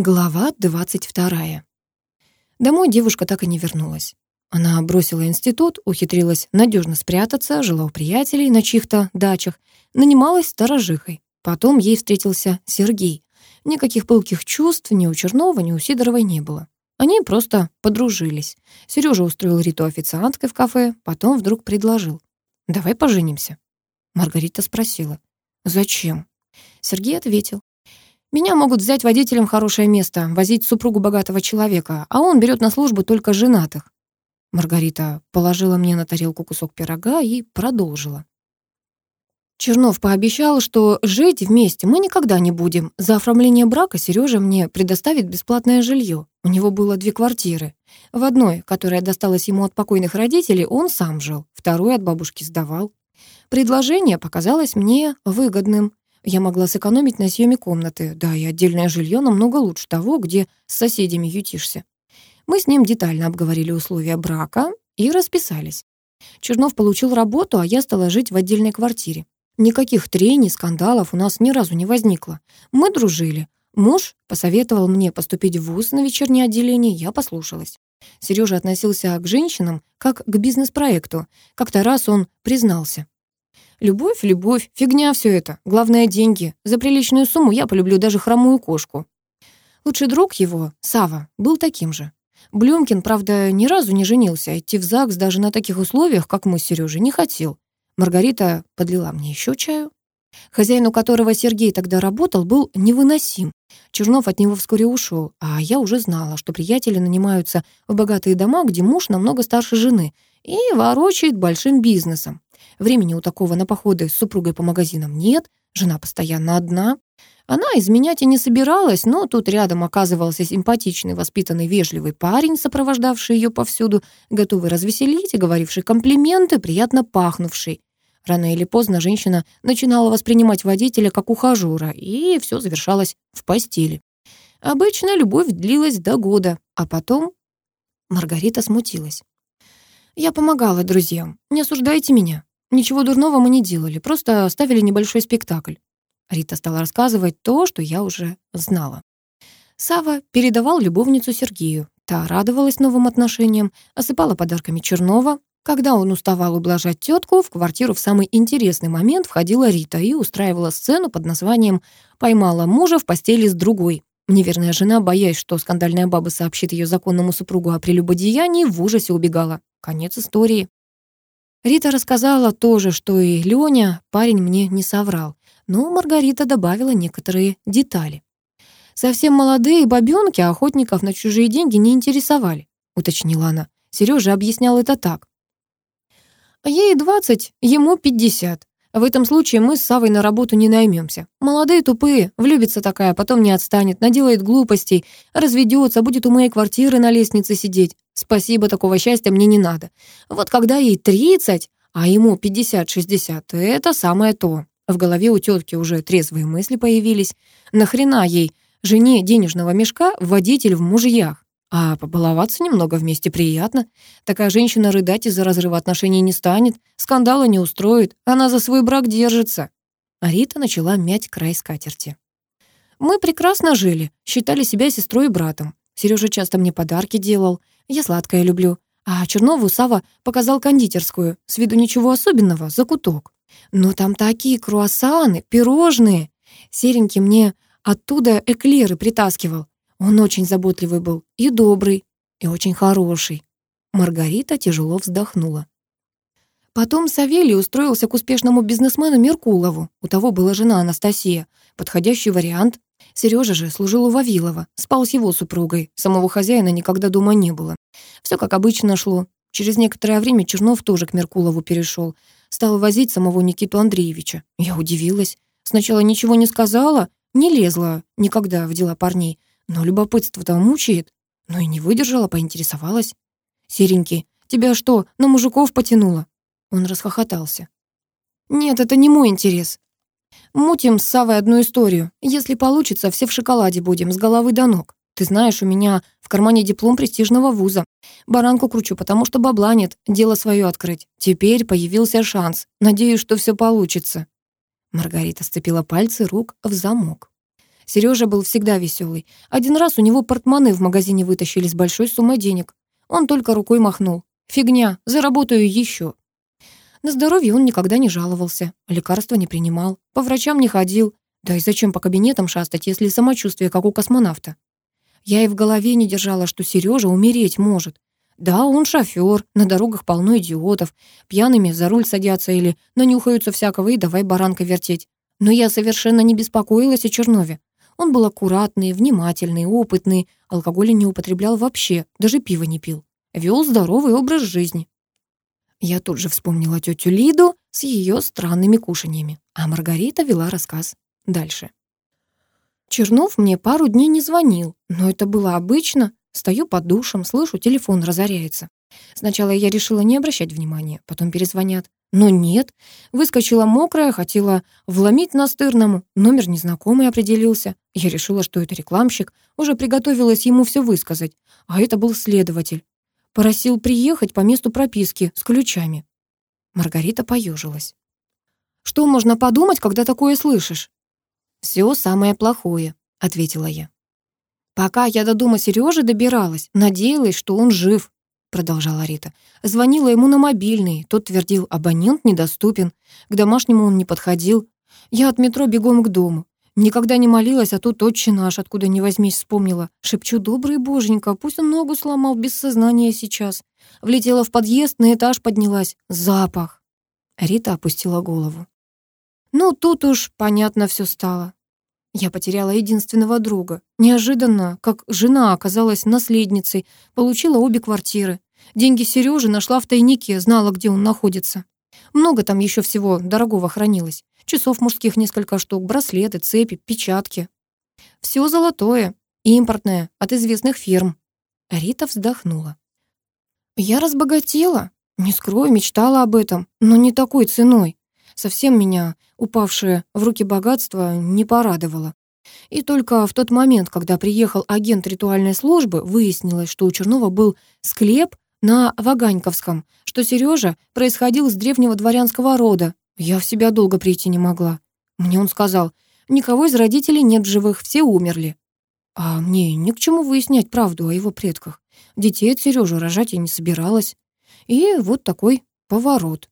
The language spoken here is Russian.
Глава 22. Домой девушка так и не вернулась. Она бросила институт, ухитрилась надежно спрятаться, жила у приятелей на чьих-то дачах, нанималась сторожихой. Потом ей встретился Сергей. Никаких пылких чувств ни у Чернова, ни у Сидоровой не было. Они просто подружились. Сережа устроил Риту официанткой в кафе, потом вдруг предложил. «Давай поженимся». Маргарита спросила. «Зачем?» Сергей ответил. Меня могут взять водителем в хорошее место, возить супругу богатого человека, а он берет на службу только женатых. Маргарита положила мне на тарелку кусок пирога и продолжила. Чернов пообещал, что жить вместе мы никогда не будем. За оформление брака Сережа мне предоставит бесплатное жилье. У него было две квартиры. В одной, которая досталась ему от покойных родителей, он сам жил, вторую от бабушки сдавал. Предложение показалось мне выгодным. Я могла сэкономить на съеме комнаты, да и отдельное жилье намного лучше того, где с соседями ютишься. Мы с ним детально обговорили условия брака и расписались. Чернов получил работу, а я стала жить в отдельной квартире. Никаких трений, скандалов у нас ни разу не возникло. Мы дружили. Муж посоветовал мне поступить в ВУЗ на вечернее отделение, я послушалась. Сережа относился к женщинам как к бизнес-проекту. Как-то раз он признался. Любовь, любовь, фигня все это. Главное, деньги. За приличную сумму я полюблю даже хромую кошку. Лучший друг его, Сава, был таким же. Блюмкин, правда, ни разу не женился, а идти в ЗАГС даже на таких условиях, как мы с Сережей, не хотел. Маргарита подлила мне еще чаю. Хозяин, у которого Сергей тогда работал, был невыносим. Чернов от него вскоре ушел, а я уже знала, что приятели нанимаются в богатые дома, где муж намного старше жены и ворочает большим бизнесом. Времени у такого на походы с супругой по магазинам нет, жена постоянно одна. Она изменять и не собиралась, но тут рядом оказывался симпатичный, воспитанный, вежливый парень, сопровождавший ее повсюду, готовый развеселить и говоривший комплименты, приятно пахнувший. Рано или поздно женщина начинала воспринимать водителя как ухажера, и все завершалось в постели. Обычно любовь длилась до года, а потом... Маргарита смутилась. «Я помогала друзьям, не осуждайте меня», Ничего дурного мы не делали, просто ставили небольшой спектакль. Рита стала рассказывать то, что я уже знала. Сава передавал любовницу Сергею. Та радовалась новым отношениям, осыпала подарками Чернова. Когда он уставал ублажать тетку, в квартиру в самый интересный момент входила Рита и устраивала сцену под названием «Поймала мужа в постели с другой». Неверная жена, боясь, что скандальная баба сообщит ее законному супругу о прелюбодеянии, в ужасе убегала. Конец истории. Рита рассказала тоже, что и Лёня, парень мне не соврал, но Маргарита добавила некоторые детали. «Совсем молодые бабёнки охотников на чужие деньги не интересовали», — уточнила она. Серёжа объяснял это так. «Ей двадцать, ему пятьдесят. В этом случае мы с Савой на работу не наймемся. Молодые тупые, влюбится такая, потом не отстанет, наделает глупостей, разведется, будет у моей квартиры на лестнице сидеть. Спасибо, такого счастья мне не надо. Вот когда ей 30, а ему 50-60, это самое то. В голове у тетки уже трезвые мысли появились. Нахрена ей, жене денежного мешка, водитель в мужьях? А побаловаться немного вместе приятно. Такая женщина рыдать из-за разрыва отношений не станет, скандала не устроит, она за свой брак держится. А Рита начала мять край скатерти. Мы прекрасно жили, считали себя сестрой и братом. Сережа часто мне подарки делал, я сладкое люблю. А Чернову Сава показал кондитерскую, с виду ничего особенного, закуток. Но там такие круассаны, пирожные. Серенький мне оттуда эклеры притаскивал. Он очень заботливый был и добрый, и очень хороший. Маргарита тяжело вздохнула. Потом Савелий устроился к успешному бизнесмену Меркулову. У того была жена Анастасия. Подходящий вариант. Сережа же служил у Вавилова. Спал с его супругой. Самого хозяина никогда дома не было. Все как обычно шло. Через некоторое время Чернов тоже к Меркулову перешел. Стал возить самого Никиту Андреевича. Я удивилась. Сначала ничего не сказала, не лезла никогда в дела парней но любопытство-то мучает. Ну и не выдержала, поинтересовалась. «Серенький, тебя что, на мужиков потянуло?» Он расхохотался. «Нет, это не мой интерес. Мутим с Савой одну историю. Если получится, все в шоколаде будем, с головы до ног. Ты знаешь, у меня в кармане диплом престижного вуза. Баранку кручу, потому что бабла нет, дело свое открыть. Теперь появился шанс. Надеюсь, что все получится». Маргарита сцепила пальцы рук в замок. Сережа был всегда веселый. Один раз у него портмоне в магазине вытащили с большой суммой денег. Он только рукой махнул. «Фигня, заработаю еще». На здоровье он никогда не жаловался, а лекарства не принимал, по врачам не ходил. Да и зачем по кабинетам шастать, если самочувствие, как у космонавта? Я и в голове не держала, что Сережа умереть может. Да, он шофер, на дорогах полно идиотов, пьяными за руль садятся или нанюхаются всякого и давай баранка вертеть. Но я совершенно не беспокоилась о Чернове. Он был аккуратный, внимательный, опытный, алкоголя не употреблял вообще, даже пива не пил. Вел здоровый образ жизни. Я тут же вспомнила тетю Лиду с ее странными кушаньями, а Маргарита вела рассказ дальше. Чернов мне пару дней не звонил, но это было обычно. Стою под душем, слышу, телефон разоряется. Сначала я решила не обращать внимания, потом перезвонят. Но нет, выскочила мокрая, хотела вломить настырному, номер незнакомый определился. Я решила, что это рекламщик, уже приготовилась ему все высказать, а это был следователь. Просил приехать по месту прописки с ключами. Маргарита поежилась. «Что можно подумать, когда такое слышишь?» «Все самое плохое», — ответила я. Пока я до дома Сережи добиралась, надеялась, что он жив, продолжала Рита. Звонила ему на мобильный, тот твердил, абонент недоступен, к домашнему он не подходил. Я от метро бегом к дому. Никогда не молилась, а тут отче наш, откуда ни возьмись, вспомнила. Шепчу, добрый боженька, пусть он ногу сломал без сознания сейчас. Влетела в подъезд, на этаж поднялась. Запах. Рита опустила голову. Ну, тут уж понятно все стало. Я потеряла единственного друга. Неожиданно, как жена оказалась наследницей, получила обе квартиры. Деньги Сережи нашла в тайнике, знала, где он находится. Много там еще всего дорогого хранилось. Часов мужских несколько штук, браслеты, цепи, печатки. Все золотое, и импортное, от известных фирм. Рита вздохнула. «Я разбогатела. Не скрою, мечтала об этом, но не такой ценой совсем меня, упавшее в руки богатство, не порадовало. И только в тот момент, когда приехал агент ритуальной службы, выяснилось, что у Чернова был склеп на Ваганьковском, что Сережа происходил из древнего дворянского рода. Я в себя долго прийти не могла. Мне он сказал, никого из родителей нет в живых, все умерли. А мне ни к чему выяснять правду о его предках. Детей от Сережи рожать я не собиралась. И вот такой поворот.